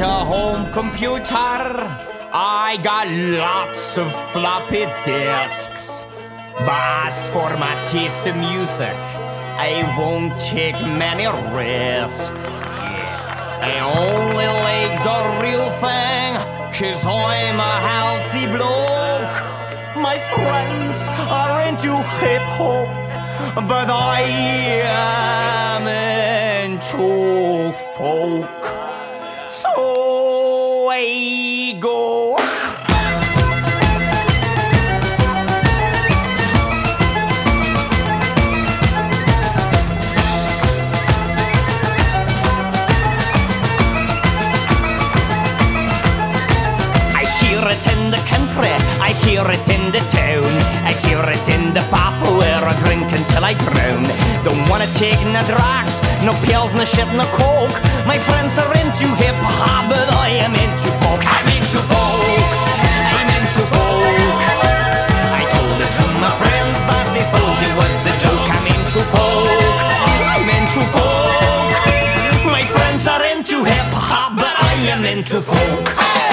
a home computer. I got lots of floppy disks. As for my taste in music, I won't take many risks. I only like the real thing, cause I'm a healthy bloke. My friends are into hip hop, but I am into folk. So I go. I hear it in the country, I hear it in the town, I hear it in the pub where I drink until I drown. Don't wanna take no drugs, no pills, no shit, no coke. My friends are into hip hop, but I am into folk. I'm into folk. I'm into folk. I told it to my friends, but they thought it was a joke. I'm into folk. I'm into folk. My friends are into hip hop, but I am into folk.